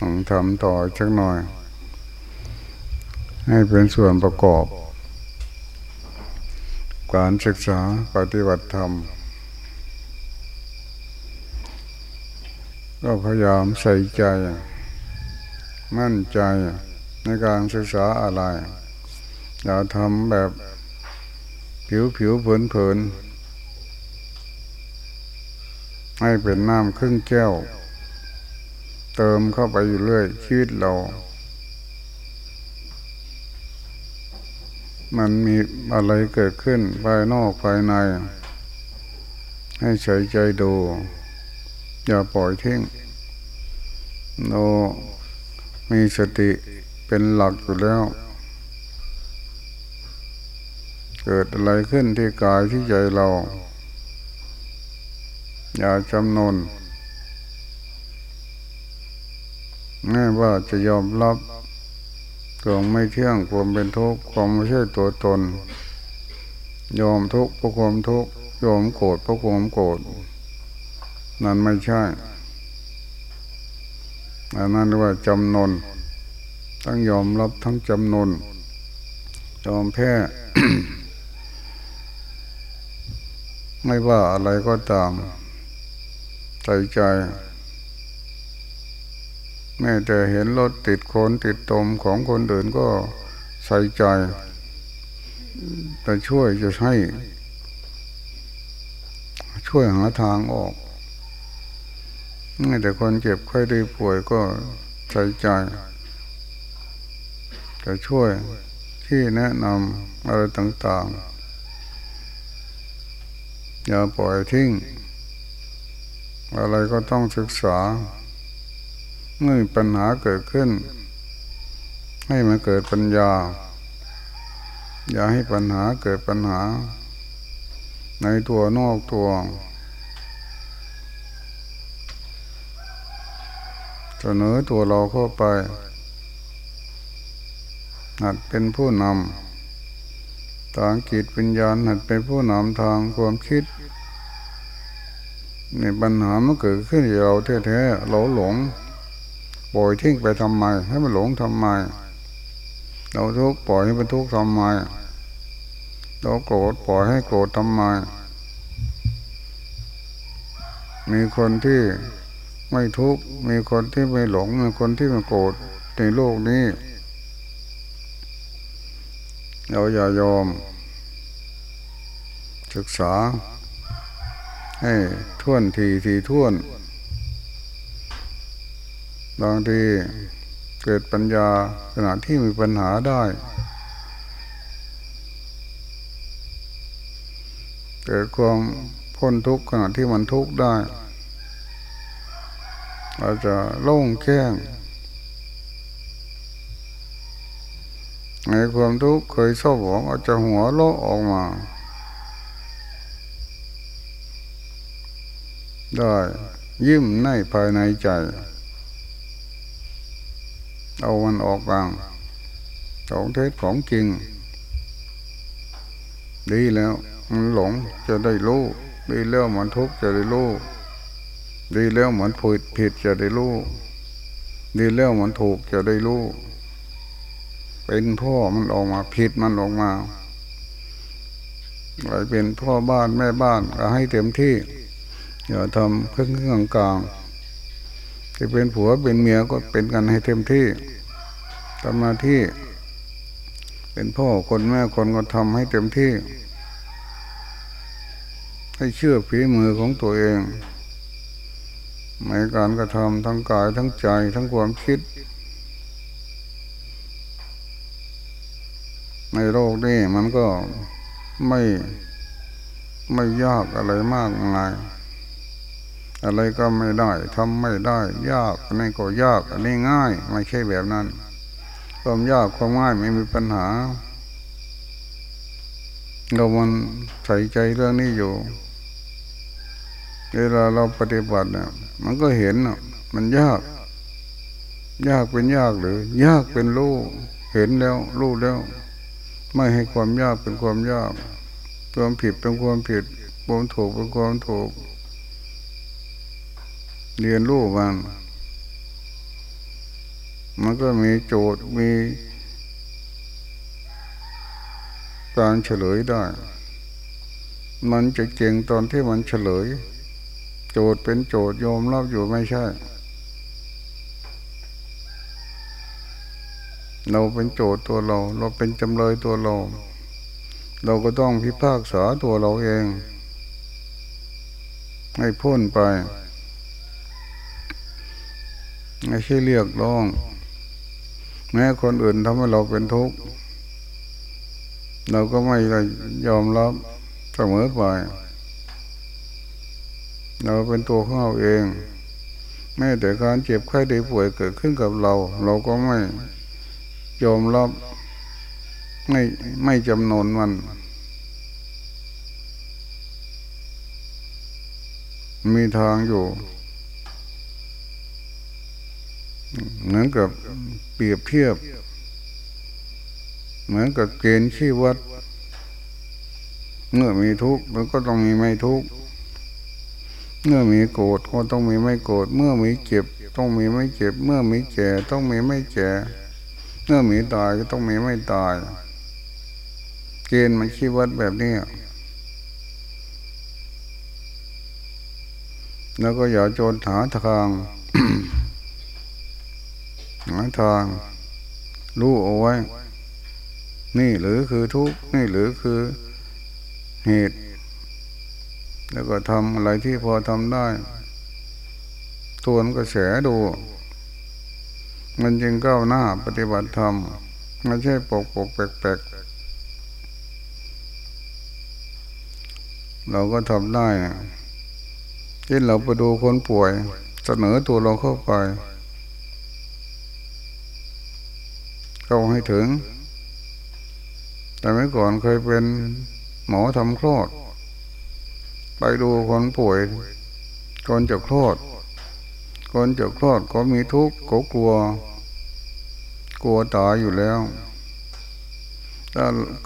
ผมทำต่อชักหน่อย ให้เป็นส่วนประกอบ การศึกษาปฏิบัติธรรม ก็พยายามใส่ใจ มั่นใจในการศึกษาอะไร อย่าทำแบบผิวผิวเผินเผินให้เป็นน้ำครึ่งแก้ว เติมเข้าไปอยู่เรื่อยชีวิตเรา มันมีอะไรเกิดขึ้นภายนอกภายใน ให้ใส่ใจดู อย่าปล่อยทิ้งเรามีสติเป็นหลักอยู่แล้ว เกิดอะไรขึ้นที่กายที่ใจเรา อย่าจำนน แม้ว่าจะยอมรับควไม่เที่ยงความเป็นทุกข์ความไม่ใช่ตัวตน ยอมทุกข์เพราะความทุกข์ยอมโกรธเพราะความโกรธนั่นไม่ใช่อันนั้นเรียกว่าจำนนทั้งยอมรับทั้งจำนนยอมแพ้ไม่ว่าอะไรก็ตามใส่ใจ แม้แต่เห็นรถติดคนติดตมของคนอื่นก็ใส่ใจจะช่วยจะให้ ช่วยหาทางออกแม้แต่คนเจ็บไข้ได้ป่วยก็ใส่ใจจะช่วยที่แนะนำอะไรต่างๆ อย่าปล่อยทิ้ง อะไรก็ต้องศึกษา เมื่อปัญหาเกิดขึ้น ให้มันเกิดปัญญา อย่าให้ปัญหาเกิดปัญหา ในตัวนอกตัวเสนอตัวเราเข้าไปหัดเป็นผู้นำทางกิจวิญญาณหัดเป็นผู้นำทางความคิดในปัญหามันเกิดขึ้นเราแท้ๆเราหลง ล่อยทิ้งไปทำไม ให้มันหลงทำไม เราทุกข์ปล่อยให้มันทุกข์ทำไม เราโกรธปล่อยให้โกรธทำไม มีคนที่ไม่ทุกข์มีคนที่ไม่หลง มีคนที่ไม่โกรธในโลกนี้ เราอย่ายอม ศึกษา ให้ท่วนทีทีท่วน บางทีเกิดปัญญาขณะที่มีปัญหาได้ เกิดความพ้นทุกข์ขณะที่มันทุกข์ได้เราจจะโล่งแข้งในความทุกข์เคยชอบหวงอาจจะหัวโลออกมา ได้ยิ้มในภายในใจ เอามันออกบางของเทศของจริง ดีแล้ว มันหลงจะได้รู้ดีแล้วมันทุกข์จะได้รู้ดีแล้วมือนผิดผิดจะได้รู้ดีแล้วมือนถูกจะได้รู้เป็นพ่อมันออกมาผิดมันออกมาอะไรเป็นพ่อบ้านแม่บ้านก็ให้เต็มที่อย่าทำเครื่องเครื่องกลาง จะเป็นผัวเป็นเมียก็เป็นกันให้เต็มที่ทำหน้าที่ เป็นพ่อคนแม่คนก็ทำให้เต็มที่ ให้เชื่อฝีมือของตัวเองในการกระทำทั้งกายทั้งใจทั้งความคิด ในโลกนี้มันก็ไม่ไม่ยากอะไรมากมาย อะไรก็ไม่ได้ทำไม่ได้ ยากอันนี้ก็ยาก อันนี้ง่ายไม่ใช่แบบนั้นความยากความง่ายไม่มีปัญหา เรามันใส่ใจเรื่องนี้อยู่เวลาเราปฏิบัติเนี่ยมันก็เห็นมันยาก ยากเป็นยากหรือ ยากเป็นรู้เห็นแล้ว รู้แล้ว ไม่ให้ความยากเป็นความยากความผิดเป็นความผิดความถูกเป็นความถูก เรียนรู้มัน มันก็มีโจทย์มีการเฉลยได้ มันจะเก่งตอนที่มันเฉลย โจทย์เป็นโจทย์ยมรับอยู่ไม่ใช่ เราเป็นโจทย์ตัวเรา เราเป็นจำเลยตัวเรา เราก็ต้องพิพากษาตัวเราเอง ให้พ้นไป ไม่ใช่เรียกร้อง แม้คนอื่นทำให้เราเป็นทุกข์เราก็ไม่ยอมรับเสมอไป เราเป็นตัวของเราเอง แม้แต่การเจ็บไข้ได้ป่วยเกิดขึ้นกับเรา เราก็ไม่ยอมรับ ไม่ไม่จำนวนมัน มีทางอยู่ เหมือนกับเปรียบเทียบ เหมือนกับเกณฑ์ชี้วัด เมื่อมีทุกข์มันก็ต้องมีไม่ทุกข์เมื่อมีโกรธก็ต้องมีไม่โกรธเมื่อมีเจ็บต้องมีไม่เจ็บ เมื่อมีแก่ต้องมีไม่แก่เมื่อมีตายก็ต้องมีไม่ตาย เกณฑ์มันชี้วัดแบบนี้แล้วก็อย่าโจรหาทาง หาทางรู้เอาไว้ นี่หรือคือทุกข์นี่หรือคือเหตุ แล้วก็ทำอะไรที่พอทำได้ทวนก็แสดู มันจึงก้าวหน้าปฏิบัติธรรมไม่ใช่ปกปกแปลกแปลกเราก็ทำได้ที่เราไปดูคนป่วย เสนอตัวเราเข้าไป เข้าให้ถึง แต่เมื่อก่อนเคยเป็นหมอทำคลอด ไปดูคนป่วยคนจะคลอด คนจะคลอดก็มีทุกข์ก็กลัว กลัวตายอยู่แล้วถ้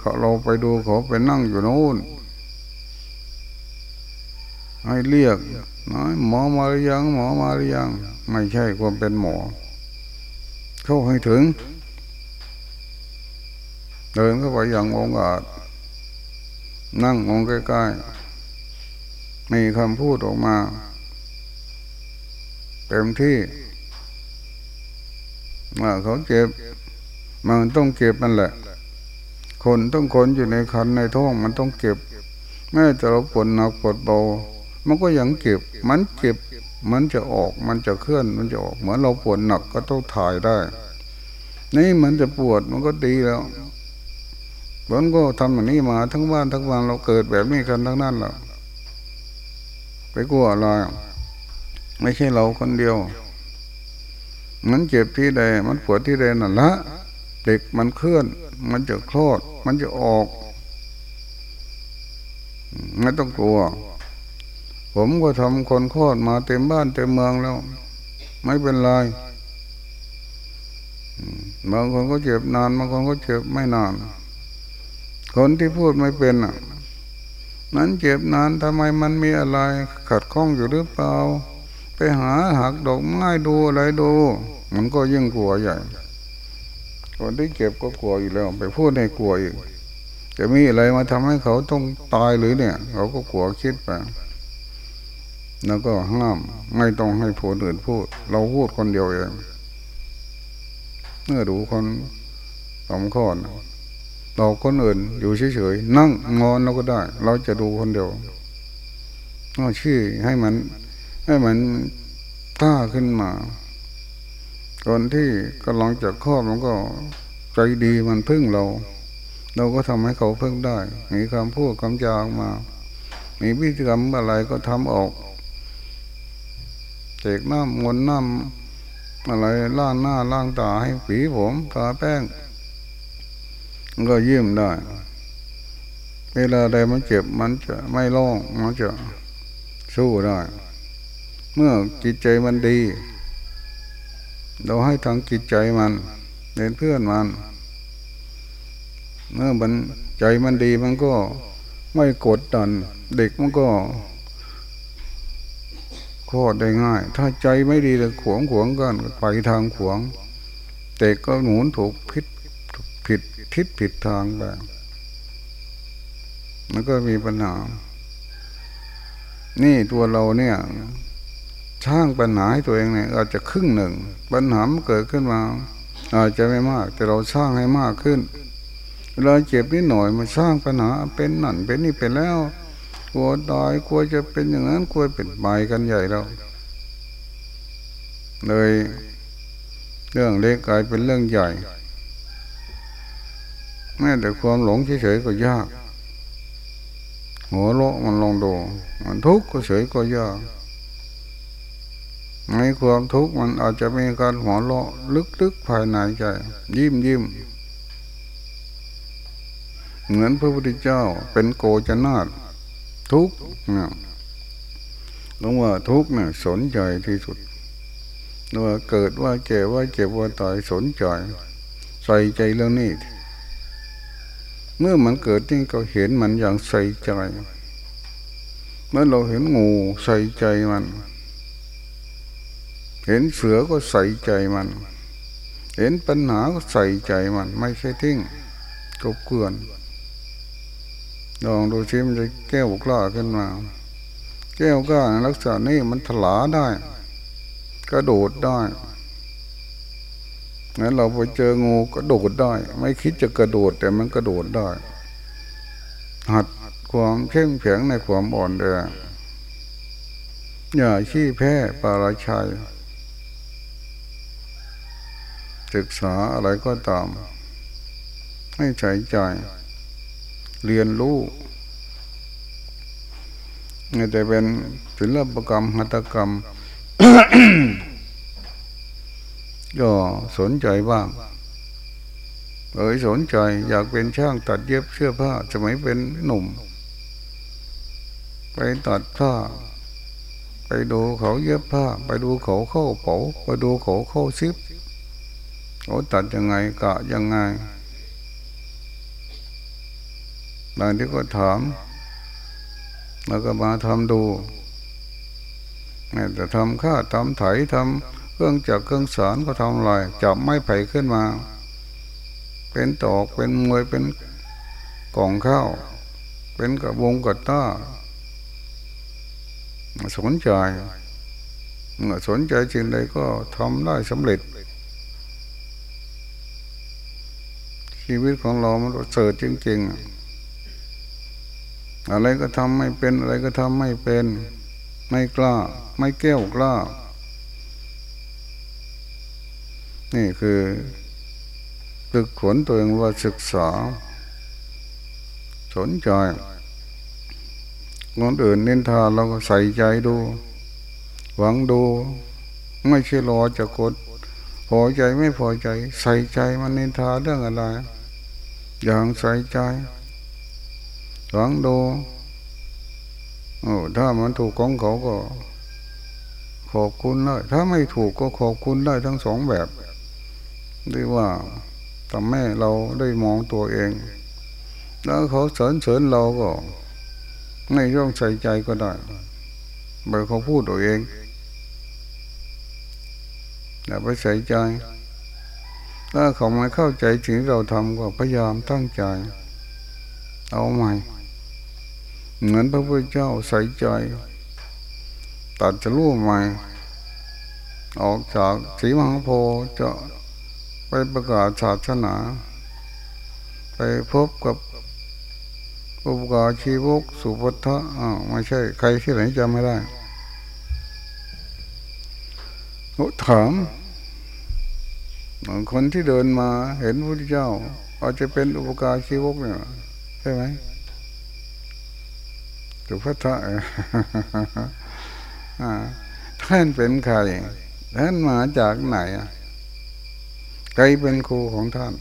าเราไปดูเขาไปนั่งอยู่โน้นให้เรียกน้อยหมอมาหรือยัง หมอมาหรือยัง ไม่ใช่ความเป็นหมอ เข้าให้ถึง เดินเข้าไปอย่างองอาจนั่งมองใกล้ๆ มีคำพูดออกมา เต็มที่ว่าเขาเจ็บ มันต้องเก็บมันแหละ คนต้องคนอยู่ในคันในท้องมันต้องเก็บ แม้แต่เราปวดหนักปวดเบา มันก็ยังเก็บ มันเก็บ มันจะออก มันจะเคลื่อน มันจะออก เหมือนเราปวดหนักก็ต้องถ่ายได้ นี่มันจะปวดมันก็ดีแล้ว ผลก็ทำอย่างนี้มาทั้งบ้านทั้งวันเราเกิดแบบนี้กันทั้งนั้นแหละไปกลัวอะไรไม่ใช่เราคนเดียว มันเจ็บที่ใด มันปวดที่ใดนั่นละเด็กมันเคลื่อน มันจะคลอด มันจะออกไม่ต้องกลัว ผมก็ทำคนคลอดมาเต็มบ้านเต็มเมืองแล้ว ไม่เป็นไรบางคนก็เจ็บนานบางคนก็เจ็บไม่นาน คนที่พูดไม่เป็นอะนั้นเจ็บนานทำไมมันมีอะไร ขัดข้องอยู่หรือเปล่า ไปหาหักดอกไม้ดูอะไรดู มันก็ยิ่งกลัวใหญ่คนที่เจ็บก็กลัวอยู่แล้ว ไปพูดให้กลัวอีกจะมีอะไรมาทำให้เขาต้องตายหรือเนี่ย เขาก็กลัวคิดไปแล้วก็ห้ามไม่ต้องให้ผู้อื่นพูด เราพูดคนเดียวเองเมื่อดูคนสองข้อนะ เราคนอื่นอยู่เฉยๆนั่งงอนเราก็ได้ เราจะดูคนเดียวก็ชื่อให้มัน ให้มันท่าขึ้นมาคนที่กำลังจะครอบมันก็ใจดีมันพึ่งเรา เราก็ทำให้เขาพึ่งได้ มีคำพูดคำจางมา มีพิธีกรรมอะไรก็ทำออกเจกน้ำมนน้ำอะไรล่างหน้าล่างตาให้ผีผมทาแป้ง ก็ยิ้มได้ เวลาใดมันเจ็บมันจะไม่ร้องมันจะสู้ได้ เมื่อจิตใจมันดี เราให้ทางจิตใจมันเป็นเพื่อนมัน เมื่อมันใจมันดีมันก็ไม่กดดัน เด็กมันก็คลอดได้ง่าย ถ้าใจไม่ดีเลยขวงขวงกันไปทางขวง แต่ก็หมุนถูกผิด ผิดทิศผิดทางไปมันก็มีปัญหา นี่ตัวเราเนี่ยช่างปัญหาให้ตัวเองเนี่ยอาจจะครึ่งหนึ่ง ปัญหามันเกิดขึ้นมา อาจจะไม่มาก แต่เราสร้างให้มากขึ้นเราเจ็บนิดหน่อยมาสร้างปัญหาเป็นนั่นเป็นนี่เป็นแล้วกลัวตายกลัวจะเป็นอย่างนั้นกลัวเป็นใบกันใหญ่เราเลย เรื่องเล็กกลายเป็นเรื่องใหญ่ แม้แต่ความหลงเฉยๆก็ยาก หัวโลมันลองดูมันทุกข์ก็เฉยก็ยากในความทุกข์มันอาจจะมีการหัวเราะลึกๆภายในใจ ยิ้มยิ้มเหมือนพระพุทธเจ้าเป็นโกจนาตทุกเนี่ยลงว่าทุกเนี่ยสนใจที่สุดว่าเกิดว่าเจ็บว่าเจ็บว่าตายสนใจ ใส่ใจเรื่องนี้ เมื่อมันเกิดนี่ก็เห็นมันอย่างใส่ใจ เมื่อเราเห็นงูใส่ใจมัน เห็นเสือก็ใส่ใจมัน เห็นปัญหาก็ใส่ใจมัน ไม่ใช่ทิ้งกบเกลื่อนลองดูชิมจะแก้วกล้าขึ้นมา แก้วกล้าลักษณะนี้มันถลาได้ กระโดดได้ งั้นเราไปเจองูกระโดดได้ ไม่คิดจะกระโดดแต่มันกระโดดได้ หัดความเข้มแข็งในความอ่อนแออย่าขี้แพ้ปาราชัย ศึกษาอะไรก็ตาม ให้ใช้ใจ เรียนรู้นี่จะเป็นศิลปกรรมหัตถกรรม ก็สนใจบ้างเออสนใจอยากเป็นช่างตัดเย็บเสื้อผ้าสมัยเป็นหนุ่ม ไปตัดผ้า ไปดูเขาเย็บผ้า ไปดูเขาเข้าเป๋าไปดูเขาเข้าซิปเขาตัดยังไงกะยังไงบางทีก็ถาม แล้วก็มาทำดูแต่ทำข้าทำไถทำ ครื่องจักรเครื่องสารก็ทำอะไรจับไม้ไผ่ขึ้นมา เป็นตอกเป็นมวยเป็นกล่องข้าวเป็นกระวงกระต้าสนใจเมื่อสนใจจริงใดก็ทำได้สำเร็จ ชีวิตของเรามันเสิร์จริง ๆ อะไรก็ทำไม่เป็นอะไรก็ทำไม่เป็น ไม่กล้า ไม่แก้วกล้า นี่คือฝึกขนตัวเองว่าศึกษา สนใจคนอื่นนินทาเราก็ใส่ใจดู หวังดู ไม่ใช่รอจะกดพอใจไม่พอใจ ใส่ใจมันนินทาเรื่องอะไร อย่างใส่ใจ หวังดูโอ้ถ้ามันถูกของเขาก็ ขอบคุณได้ถ้าไม่ถูกก็ขอบคุณได้ทั้งสองแบบ ด้วยว่าทำให้เราได้มองตัวเอง แล้วเขาเสริญเสริญเราก็ ไม่ต้องใส่ใจก็ได้เบอร์เขาพูดตัวเอง อย่าไปใส่ใจ ถ้าเขาไม่เข้าใจสิ่งเราทำก็พยายามตั้งใจ เอาใหม่ เหมือนพระพุทธเจ้าใส่ใจ ตัดจะรู้ใหม่ ออกจากสีมังโพจะ ไปประกาศศาสนา ไปพบกับอุปกาชีวกสุภัทธะอ้าวไม่ใช่ ใครที่ไหนจำไม่ได้ถามคนที่เดินมาเห็นพระพุทธเจ้า อาจจะเป็นอุปการชีวกเนี่ยใช่ไหมสุภัทะท่านเป็นใครท่านมาจากไหน ใครเป็นครูของท่าน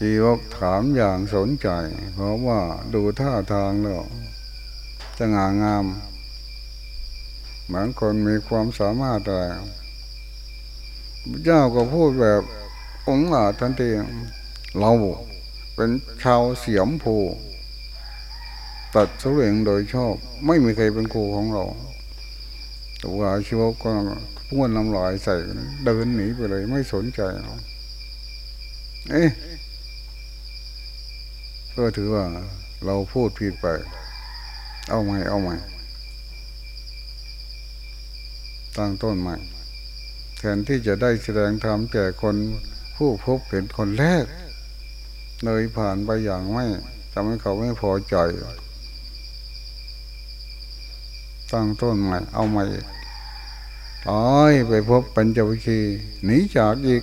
จีวกถามอย่างสนใจ เพราะว่าดูท่าทางแล้วจะงางาม เหมือนคนมีความสามารถอะไรเจ้าก็พูดแบบองค์อาทันทีเราเป็นชาวเสียมภูตัดสเวงโดยชอบ ไม่มีใครเป็นครูของเรา ตัวอาชีวะก็พ้วนน้ำลายใส่เดินหนีไปเลย ไม่สนใจเอ๊ะก็ถือว่าเราพูดผิดไป เอาใหม่เอาใหม่ ตั้งต้นใหม่แทนที่จะได้แสดงธรรมแก่คนผู้พบเห็นคนแรก เลยผ่านไปอย่างไม่ทำให้เขาไม่พอใจ ตั้งต้นใหม่เอาใหม่ตายไปพบปัญจวิคีหนีจากอีก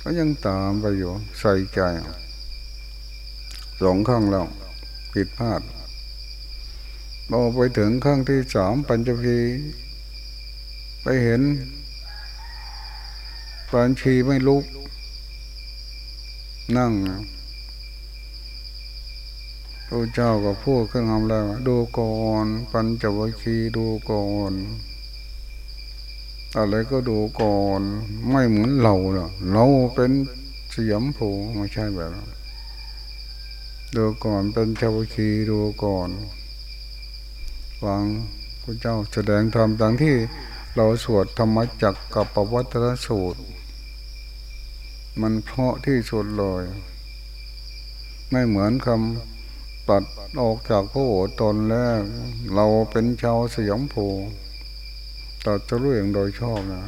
ก็ยังตามไปอยู่ใส่ใจสองข้างเราผิดพลาดพอไปถึงข้างที่สามปัญจวิคีไปเห็นปัญชีไม่ลุก นั่ง ระเจ้าก็พูดขึ้นคำแล้วดูก่อนปัญจวัคคีดูก่อนอะไรก็ดูก่อนไม่เหมือนเราเนาะเราเป็นเสียมผูไม่ใช่แบบนั้นดูก่อนเป็นชาวคีดูก่อนฟังพระเจ้าแสดงธรรมดังที่เราสวดธรรมจักกับปวัตรสูตร มันเพราะที่สุดเลย ไม่เหมือนคำ ตัดออกจากพระโอตนแล้ว เราเป็นชาวสยามภูตัดจะรู้อย่างโดยชอบนะ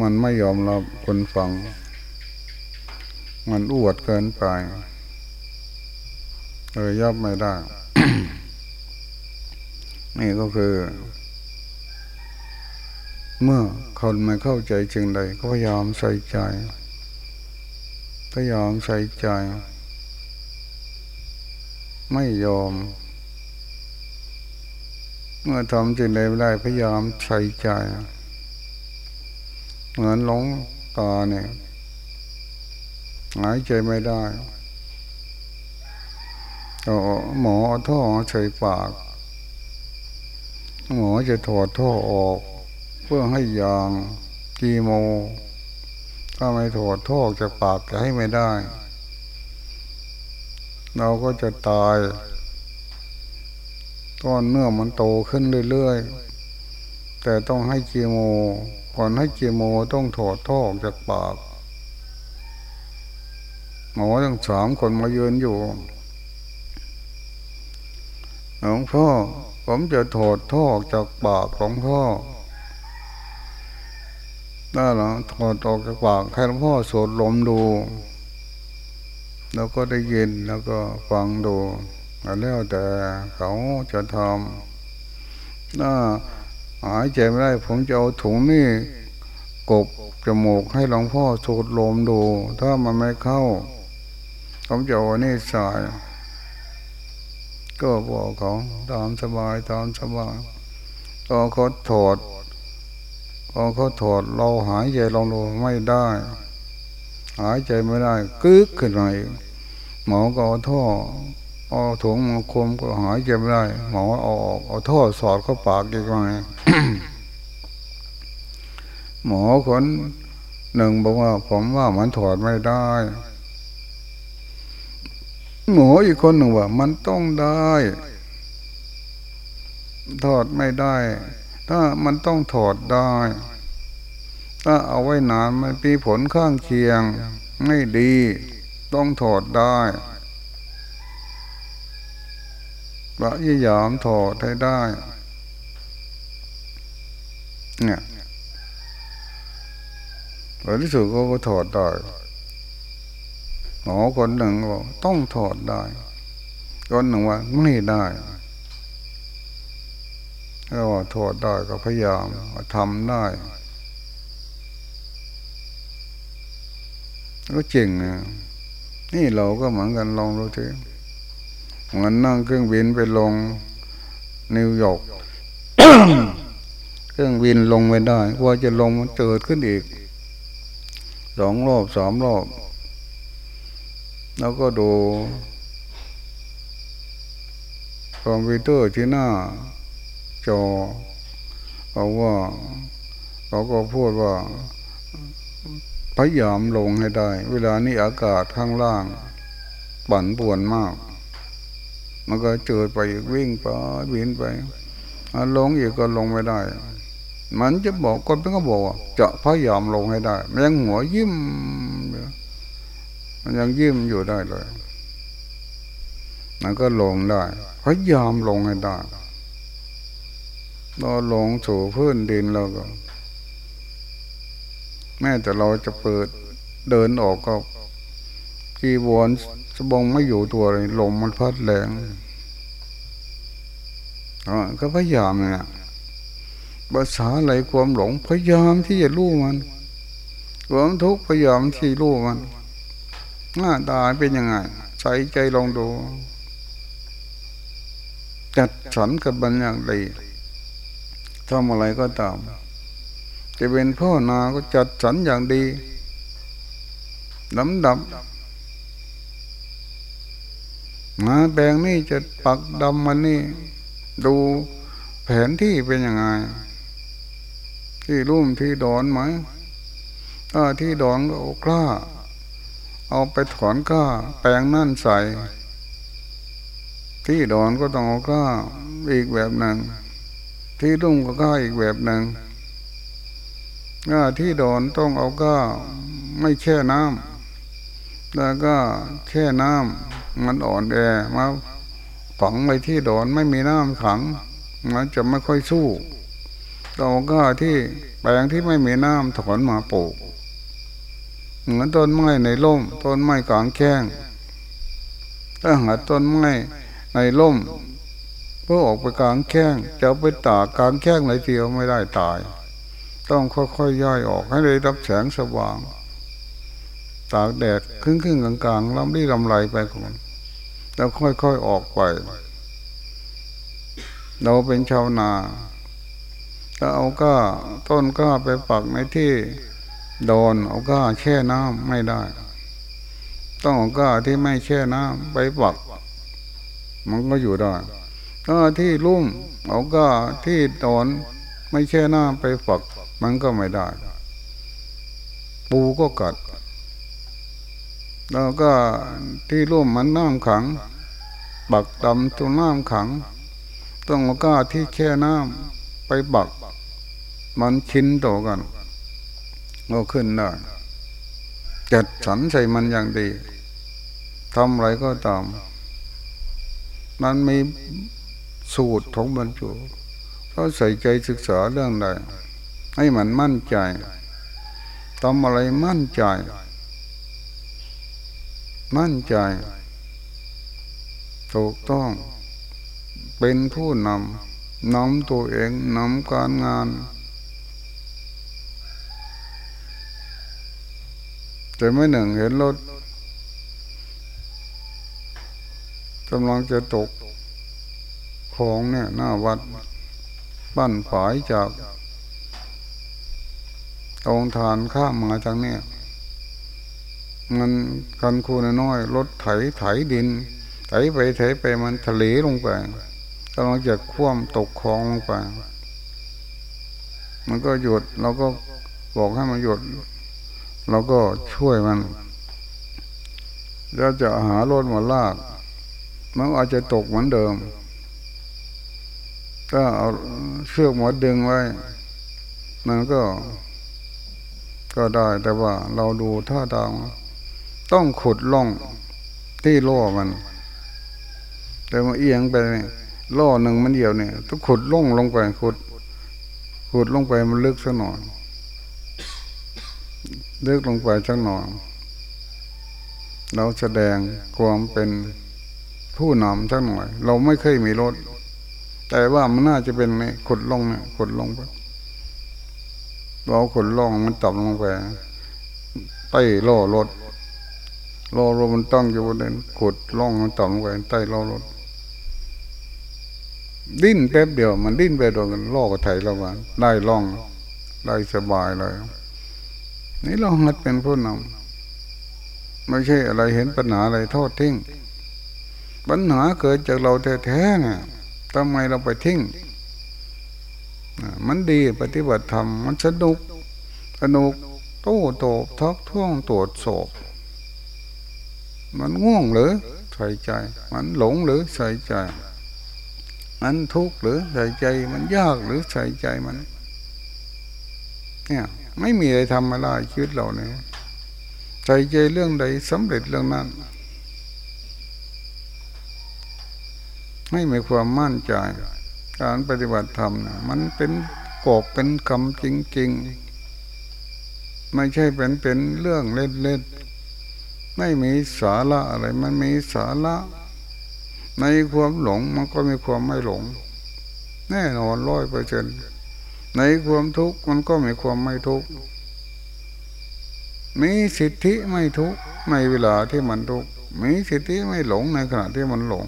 มันไม่ยอมรับคนฟัง มันอวดเกินไปเลยยับไม่ได้ นี่ก็คือ เมื่อคนไม่เข้าใจจึงใดก็พยายามใส่ใจพยายามใส่ใจ ไม่ยอม เมื่อทำจึงใดไม่ได้พยายามใส่ใจ เหมือนหลงตาเนี่ยหายใจไม่ได้หมอท่อใส่ปาก หมอจะถอดท่อออก เพื่อให้ยางกีโม ถ้าไม่ถอดท่อจากปากจะให้ไม่ได้ เราก็จะตายก้อนเนื้อมันโตขึ้นเรื่อยๆ แต่ต้องให้กีโม ก่อนให้กีโมต้องถอดท่อจากปาก หมอทั้งสามคนมายืนอยู่หลวงพ่อผมจะถอดท่อจากปากหลวงพ่อได้หรอถอดออกจากปากให้หลวงพ่อสวดลมดู แล้วก็ได้ยินแล้วก็ฟังดูแล้วแต่เขาจะทำถ้าหายใจไม่ได้ผมจะเอาถุงนี่กบจมูกให้หลวงพ่อสูดลมดู ถ้ามันไม่เข้า ผมจะเอานี่ใส่ก็บอกเขาตามสบายตามสบายก็เขาถอดพอเขาถอดเราหายใจลองดูไม่ได้ หายใจไม่ได้กึกขึ้นมา หมอก็เอาท่อเอาถุงมาคุมก็หายใจไม่ได้ หมอเอาออกเอาท่อสอดเข้าปากอีกไงหมอคนหนึ่งบอกว่า ผมว่ามันถอดไม่ได้ หมออีกคนหนึ่งว่า มันต้องได้ ถอดไม่ได้ ถ้ามันต้องถอดได้ ถ้าเอาไว้นานมันมีผลข้างเคียง ไม่ดี ต้องถอดได้พระยายามถอดให้ได้ เนี่ยในที่สุดก็ถอดได้หมอคนหนึ่งบอกต้องถอดได้ คนหนึ่งว่าไม่ได้ถ้าว่าโทษได้ก็พยายามทำได้ก็จริงนะ นี่เราก็เหมือนกันลองดูทีเหมือนนั่งเครื่องบินไปลงนิวยอร์กเครื่องบินลงไม่ได้ว่าจะลงมันเจิดขึ้นอีกสองรอบสามรอบ แล้วก็ดูคอมพิวเตอร์ที่หน้า จอเขาว่าเขาก็พูดว่า พยายามลงให้ได้ เวลานี้อากาศข้างล่างปั่นป่วนมาก มันก็เจอไปวิ่งไปวิ่งไปลงอีกก็ลงไม่ได้ มันจะบอกคนเป็นก็บอกว่าจะพยายามลงให้ได้มันยังหัวยิ้มมันยังยิ้มอยู่ได้เลยมันก็ลงได้พยายามลงให้ได้เราลงสู่พื้นดินเราก็ แม้แต่เราจะเปิดเดินออกก็กีวนสบงไม่อยู่ตัวเลยลมมันพัดแรงก็พยายามเนี่ยภาษาอะไรความหลงพยายามที่จะรู้มันความทุกข์พยายามที่รู้มันหน้าตาเป็นยังไงใส่ใจลองดูจัดสรรกับบัญญัติดีทำอะไรก็ตาม จะเป็นพ่อนาก็จัดสรรอย่างดีลำดับมาแปลงนี่จะปักดำมันนี่ ดูแผนที่เป็นยังไง ที่รุ่มที่ดอนไหมถ้าที่ดอนก็เอากล้า เอาไปถอนกล้า แปลงนั่นใส่ ที่ดอนก็ต้องเอากล้าอีกแบบหนึ่ง ที่รุ่มก็กล้าอีกแบบหนึ่ง ก้าที่ดอนต้องเอาก้าไม่แช่น้ำแล้วก็แช่น้ำมันอ่อนแอมาฝังไว้ที่ดอนไม่มีน้ำขัง มันจะไม่ค่อยสู้เราก็ที่แปลงที่ไม่มีน้ำถอนมาปลูกเหมือนต้นไม้ในร่มต้นไม้กลางแข้งถ้าหาต้นไม้ในร่มเพื่อออกไปกลางแข้งจะไปตากกลางแข้งเลยเดียวไม่ได้ตาย ต้องค่อยๆย่อยออกให้ได้รับแสงสว่าง ตากแดดครึ่งๆกลางๆลำรีลำไรไปคนแล้วค่อยๆออกไป เราเป็นชาวนาถ้าเอาก้าต้นก้าไปปักในที่โดนเอาก้าแช่น้ำไม่ได้ ต้องเอาก้าที่ไม่แช่น้ำไปปัก มันก็อยู่ได้ถ้าที่ลุ่มเอาก้าที่โดนไม่แช่น้ำไปปัก มันก็ไม่ได้ ปูก็กัด แล้วก็ที่ร่วมมันน้ำขัง บักดำตัวน้ำขัง ต้องก้าที่แช่น้ำไปบัก มันชินต่อกันก็ขึ้นได้จัดสรรใส่มันอย่างดีทำอะไรก็ตาม มันมีสูตรของบรรจุเขาใส่ใจศึกษาเรื่องใด ให้มันมั่นใจทำอะไรมั่นใจ มั่นใจ ถูกต้อง เป็นผู้นำนำตัวเองนำการงาน แต่ไม่หนึ่งเห็นรถกำลังจะตกของเนี่ยหน้าวัดบ้นฝายจาก องทานข้ามมาจากเนี่ยมันกันคูน้อยรถไถไถดิน ไถไปไถไปมันทะเลลงไปกำลังจะคว่ำตกคลองลงไปมันก็หยุดเราก็บอกให้มันหยุดเราก็ช่วยมันแล้วจะหารถมาลากมันอาจจะตกเหมือนเดิมก็เอาเชือกหมดดึงไว้ มันก็ ก็ได้แต่ว่าเราดูท่าทางต้องขุดล่องที่ล่อมัน แต่มาเอียงไปล่อหนึ่งมันเดียวเนี่ยต้องขุดล่องลงไปขุด ขุดลงไปมันลึกสักหน่อยลึกลงไปสักหน่อยเราแสดงความเป็นผู้นำสักหน่อย เราไม่เคยมีรถ แต่ว่ามันน่าจะเป็นนี่ขุดลงเนี่ยขุดลงไป เราขุดล่องมันต่ำลงไปใต้ล่อรถล้อรถมันตั้งอยู่บนนั้นขุดล่องมันต่ำลงไปใต้ล้อรถดิ้นแป๊บเดียว มันดิ้นไปโดนกันล่อกับไถเราว่าได้ล่องได้สบายเลยนี่เราหัดเป็นผู้นำไม่ใช่อะไรเห็นปัญหาอะไรโทษทิ้ง ปัญหาเกิดจากเราแท้ๆเนี่ยทำไมเราไปทิ้ง มันดีปฏิบัติธรรมมันสนุกสนุกโต้ตอบทักท้วงตรวจสอบ มันง่วงหรือใส่ใจ มันหลงหรือใส่ใจ มันทุกข์หรือใส่ใจ มันยากหรือใส่ใจมัน เนี่ยไม่มีอะไรทำมาได้ชีวิตเราเนี่ยใส่ใจเรื่องใดสำเร็จเรื่องนั้นไม่มีความมั่นใจ การปฏิบัติธรรมนะมันเป็นกบเป็นคำจริง ๆ ไม่ใช่เป็นเป็นเรื่องเล่นๆไม่มีสาระอะไร มันมีสาระ ในความหลงมันก็มีความไม่หลง แน่นอนร้อยเปอร์เซ็นในความทุกข์มันก็มีความไม่ทุกข์มีสิทธิไม่ทุกข์ในเวลาที่มันทุกข์มีสิทธิไม่หลงในขณะที่มันหลง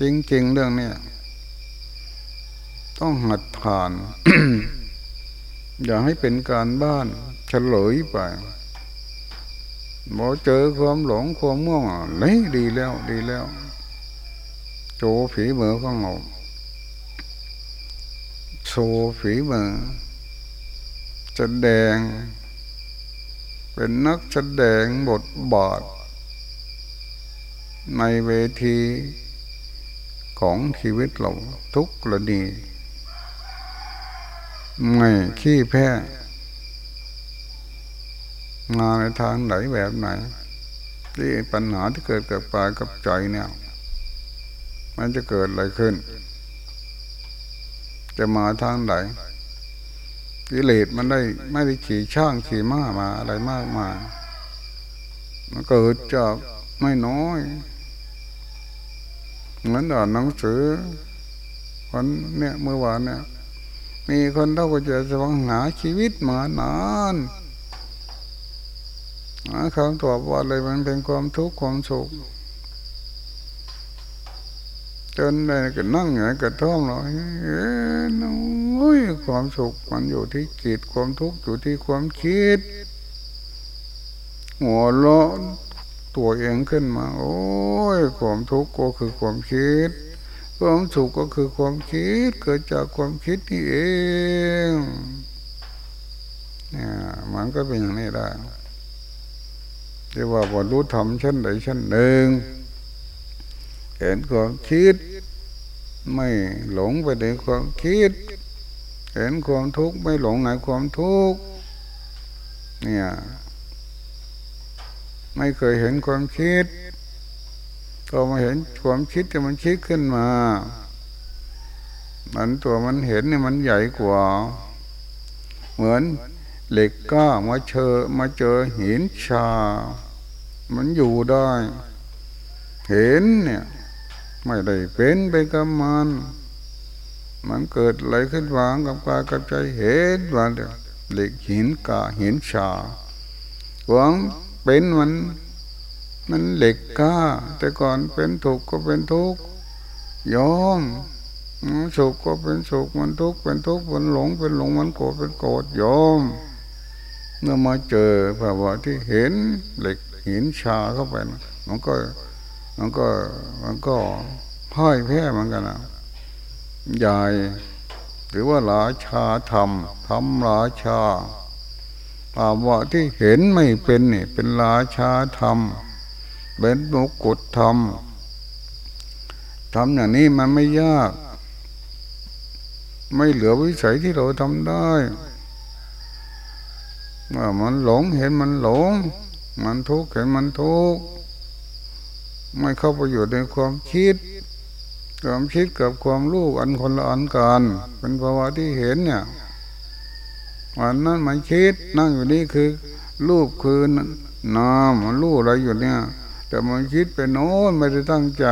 จริง ๆ เรื่องนี้ ต้องหัดผ่าน อย่าให้เป็นการบ้านเฉลยไปบอเจอความหลงความม่วงเลยดีแล้วดีแล้ว โจฝีมือของเราโชฝีมือแสดง เป็นนักแสดงบทบาทในเวทีของชีวิตเราทุกกรณี ไม่ขี้แพ้มาในทางไหนแบบไหน ที่ปัญหาที่เกิดกับปายกับใจเนี่ย มันจะเกิดอะไรขึ้น จะมาทางไหนกิเลสมันได้ไม่ได้ขี่ช่างขี่ม้ามาอะไรมากมายมันเกิดจากไม่น้อย เหมือนอ่านหนังสือคนเนี่ยเมื่อวานเนี่ย มีคนเท่ากับจะสวังหาชีวิตมานานหาคำตอบว่าอะไรมันเป็นความทุกข์ความสุขจนได้ก็นั่งอย่างกระท่อมเราเอ๊ะโอ้ยความสุขมันอยู่ที่จิตความทุกข์อยู่ที่ความคิด หัวเราะตัวเองขึ้นมา โอ้ยความทุกข์ก็คือความคิด ความสุขก็คือความคิดเกิดจากความคิดนี่เองเนี่ยมันก็เป็นอย่างนี้ได้ที่ว่าบรรลุธรรมชั้นใดชั้นหนึ่งเห็นความคิด ไม่หลงไปในความคิด เห็นความทุกข์ไม่หลงในความทุกข์เนี่ย ไม่เคยเห็นความคิด ก็มาเห็นความคิดที่มันคิดขึ้นมา มันตัวมันเห็นเนี่ยมันใหญ่กว่า เหมือนเหล็กก้ามาเจอมาเจอหินชา มันอยู่ได้ เห็นเนี่ย ไม่ได้เป็นไปกับมัน มันเกิดอะไรขึ้นวางกับกายกับใจเห็นว่าเหล็กหินกาหินชาหวงเป็นมัน มันเหล็กก้า แต่ก่อนเป็นถูกก็เป็นทุกข์ยอมสุขก็เป็นสุขมันทุกข์เป็นทุกข์มันหลงเป็นหลงมันโกรธเป็นโกรธยอมเมื่อมาเจอภาวะที่เห็นเหล็กหินชาเข้าไปมันก็มันก็มันก็พ่ายแพ้เหมือนกันนะใหญ่หรือว่าราชาธรรมทำราชาภาวะที่เห็นไม่เป็นนี่เป็นราชาธรรม เป็นมกุฎธรรมทำอย่างนี้มันไม่ยาก ไม่เหลือวิสัยที่เราทำได้ว่ามันหลงเห็นมันหลง มันทุกข์เห็นมันทุกข์ไม่เข้าไปอยู่ในความคิด ความคิดกับความรู้อันคนละอันกันเป็นภาวะที่เห็นเนี่ยวันนั้นมันคิดนั่งอยู่นี่คือรูปคือนามมันรู้อะไรอยู่เนี่ย แต่มันคิดไปโน้นไม่ได้ตั้งใจ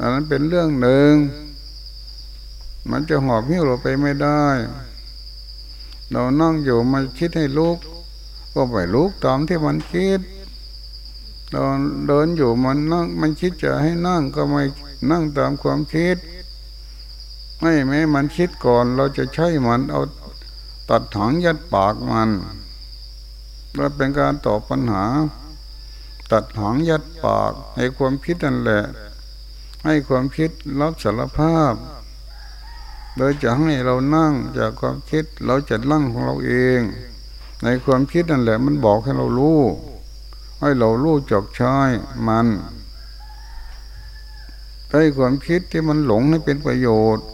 อันนั้นเป็นเรื่องหนึ่ง มันจะหอบหิ้วเราไปไม่ได้ เรานั่งอยู่มาคิดให้ลุก ก็ไปลุกตามที่มันคิดเราเดินอยู่มันนั่ง มันคิดจะให้นั่งก็ไม่นั่งตามความคิด ไม่แม้มันคิดก่อนเราจะใช้มันเอาตัดถังยัดปากมันเราเป็นการตอบปัญหา ตัดถังยัดปากให้ความคิดนั่นแหละ ให้ความคิดรับสารภาพ โดยจะให้เรานั่งจากความคิดเราจะนั่งของเราเอง ในความคิดนั่นแหละ มันบอกให้เรารู้ให้เรารู้จักใช้มันใช้ความคิดที่มันหลงให้เป็นประโยชน์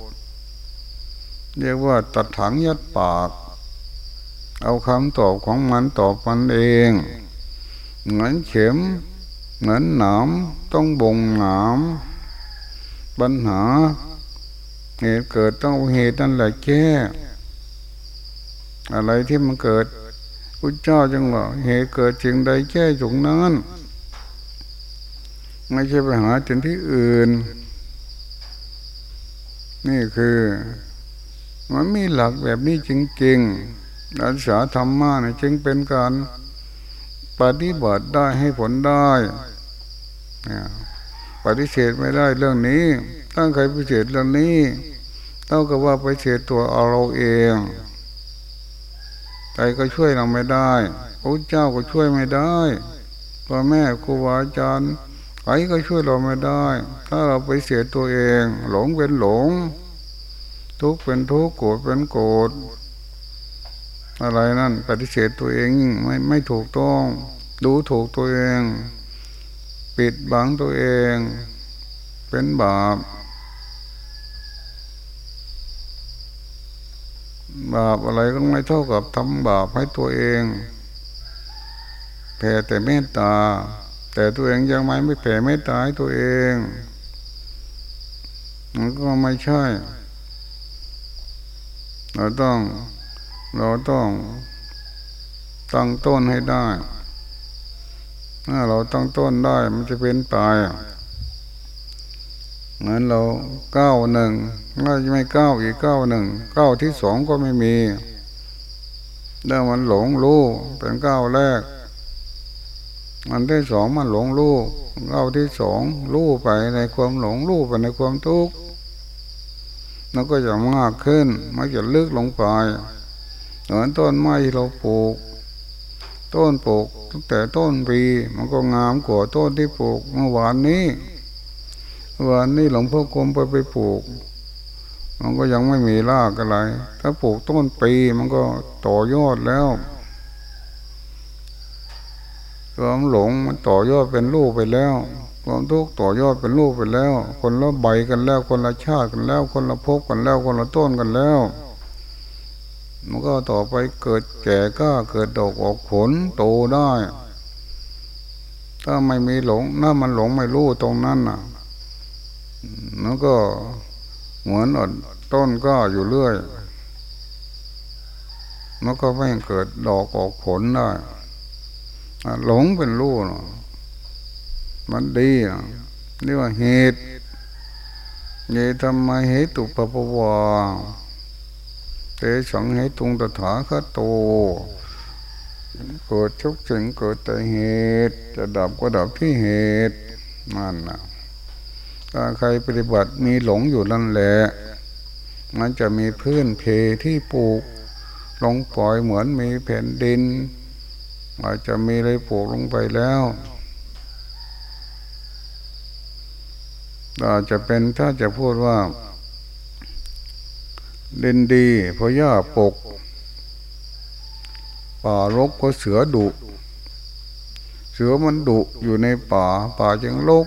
เรียกว่าตัดถังยัดปาก เอาคำตอบของมันตอบมันเอง เหมือนเข็ม เหมือนหนามต้องบ่งหนามปัญหา เหตุเกิดต้องเหตุนั่นแหละแก้อะไรที่มันเกิดพุทธเจ้าจึงว่าเหตุเกิดจึงใดแก้จงนั้นไม่ใช่ไปหาจนที่อื่น นี่คือ มันมีหลักแบบนี้จริงๆรักษาธรรมะนี่จึงเป็นการ ปฏิบัติได้ให้ผลได้ปฏิเสธไม่ได้เรื่องนี้ตั้งใครปฏิเสธเรื่องนี้เท่ากับว่าไปเสธตัวเอาเราเองใครก็ช่วยเราไม่ได้พระเจ้าก็ช่วยไม่ได้พ่อแม่ครูบาอาจารย์ใครก็ช่วยเราไม่ได้ ถ้าเราไปเสียตัวเอง หลงเป็นหลง ทุกข์เป็นทุกข์โกรธเป็นโกรธ อะไรนั่นปฏิเสธตัวเองไม่ไม่ถูกต้อง ดูถูกตัวเอง ปิดบังตัวเอง เป็นบาปบาปอะไรก็ไม่เท่ากับทำบาปให้ตัวเองแผ่แต่เมตตา แต่ตัวเองยังไม่ไม่แผ่เมตตาให้ตัวเองมันก็ไม่ใช่เราต้อง เราต้องตั้งต้นให้ได้ ถ้าเราตั้งต้นได้มันจะเป็นตายเหมือนเราเก้าหนึ่งก็ไม่เก้าอีกเก้าหนึ่งเก้าที่สองก็ไม่มีเรื่องมันหลงรู้เป็นเก้าแรก มันที่สองมันหลงรู้เก้าที่สองรู้ไปในความหลงรู้ไปในความทุกข์มันก็จะมากขึ้นมันจะลึกลงไป เหมือนต้นไม้เราปลูก ต้นปลูกตั้งแต่ต้นปีมันก็งามกว่าต้นที่ปลูกเมื่อวานนี้วันนี้หลวงพ่อกรมไปไปปลูก มันก็ยังไม่มีรากอะไร ถ้าปลูกต้นปีมันก็ต่อยอดแล้วความหลงมันต่อยอดเป็นลูกไปแล้วความทุกข์ต่อยอดเป็นลูกไปแล้ว คนละใบกันแล้ว คนละชาติกันแล้ว คนละภพกันแล้ว คนละต้นกันแล้ว มันก็ต่อไปเกิดแก่ก็เกิดดอกออกผลโตได้ ถ้าไม่มีหลงถ้ามันหลงไม่รู้ตรงนั้นน่ะมันก็เหมือนอดต้นก็อยู่เรื่อยมันก็ไม่เกิดดอกออกผลได้หลงเป็นรูเนาะมันดีนะเรียกว่าเหตุเยธรรมเหตุปปวา เตสังเหตุงตถาคตโต เกิดชุกสิ่งเกิดแต่เหตุ จะดับก็ดับที่เหตุนั่นนะถ้าใครปฏิบัติมีหลงอยู่นั่นแหละ มันจะมีพื้นเพที่ปลูก ลงปล่อยเหมือนมีแผ่นดินอาจจะมีอะไรปลูกลงไปแล้วอาจจะเป็นถ้าจะพูดว่า ดินดีเพราะหญ้าปก ป่ารกก็เสือดุ เสือมันดุอยู่ในป่า ป่าจึงลก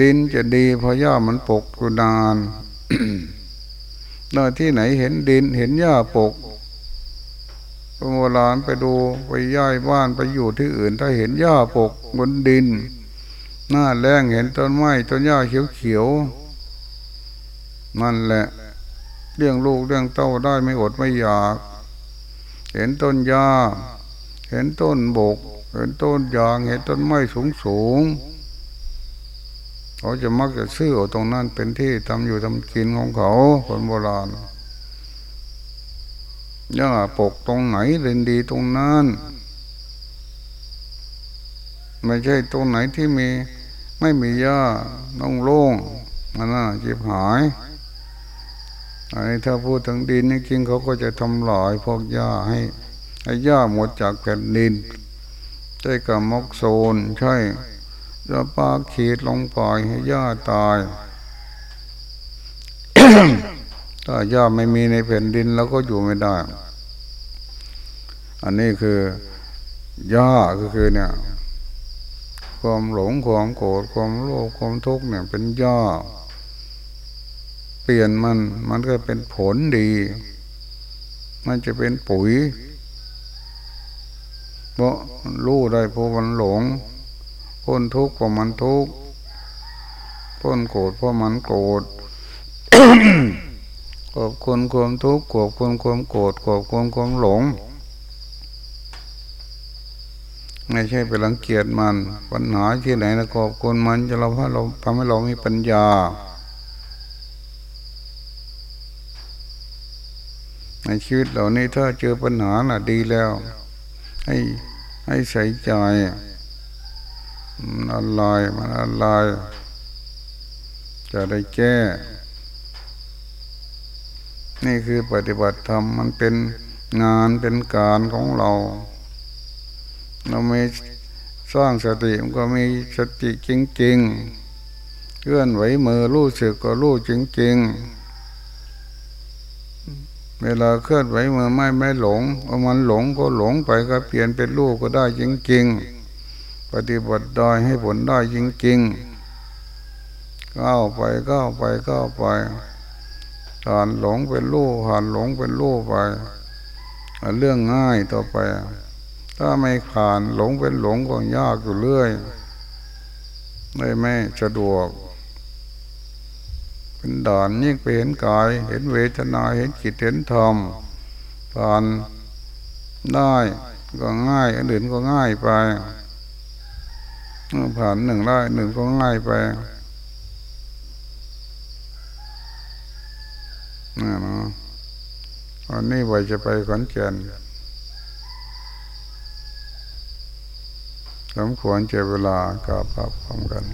ดินจะดีเพราะหญ้ามันปกอยู่นานนาที่ไหนเห็นดินเห็นหญ้าปกโบราณไปดูไปย้ายบ้านไปอยู่ที่อื่น ถ้าเห็นหญ้าปกบนดิน หน้าแรงเห็นต้นไม้ต้นหญ้าเขียวๆ นั่นแหละเรื่องลูกเรื่องเต้าได้ไม่อดไม่อยาก เห็นต้นหญ้า เห็นต้นบก เห็นต้นยาง เห็นต้นไม้สูงสูงเขาจะมักจะซื้อตรงนั้นเป็นที่ทำอยู่ทำกินของเขาคนโบราณย่าปกตรงไหนเรนดีตรงนั้นไม่ใช่ตรงไหนที่มีไม่มีหญ้าต้องโล่งมันน่าจีบหาย อันนี้ถ้าพูดถึงดินนี่จริงเขาก็จะทำลายพวกหญ้าให้ให้หญ้าหมดจากแผ่นดินใช่กับมกโซนใช่จะปาขีดลงปล่อยให้หญ้าตาย ถ้าหญ้าไม่มีในแผ่นดินเราก็อยู่ไม่ได้ อันนี้คือหญ้าก็คือเนี่ย ความหลงความโกรธความโลภความทุกข์เนี่ยเป็นย่อเปลี่ยนมัน มันก็เป็นผลดี มันจะเป็นปุ๋ย เพราะรู้ได้เพราะมันหลง พ้นทุกข์เพราะมันทุกข์ พ้นโกรธเพราะมันโกรธขอบคุณความทุกข์ขอบคุณความโกรธขอบคุณความหลง ไม่ใช่ไปรังเกียจมัน ปัญหาที่ไหนนะขอบคุณมันจะเราให้เราทำให้เรามีปัญญา ในชีวิตเหล่านี้ถ้าเจอปัญหาน่ะดีแล้ว ให้ให้ใส่ใจมันอะไรมันอะไรจะได้แก้ นี่คือปฏิบัติธรรมมันเป็นงานเป็นการของเรา เราไม่สร้างสติมันก็มีสติจริงๆเคลื่อนไหวมือรู้สึกก็รู้จริงๆ เวลาเคลื่อนไหวมือไม่ไม่หลงเอามันหลงก็หลงไปก็เปลี่ยนเป็นรู้ก็ได้จริงๆ ปฏิบัติได้ให้ผลได้จริงๆก้าวไปก้าวไปก้าวไปผ่านหลงเป็นรู้ผ่านหลงเป็นรู้ไปเรื่องง่ายต่อไป ถ้าไม่ผ่านหลงเป็นหลงก็ยากอยู่เรื่อยไม่ไม่สะดวก เป็นด่านยิ่งไปเห็นกาย เห็นเวทนาเห็นจิตเห็นธรรมผ่านได้ก็ง่ายอันอื่นก็ง่ายไปผ่านหนึ่งได้หนึ่งก็ง่ายไปนี่นะวันนี้ไวจะไปขอนแก่นสมควรเจอเวลากราบพร้อมกัน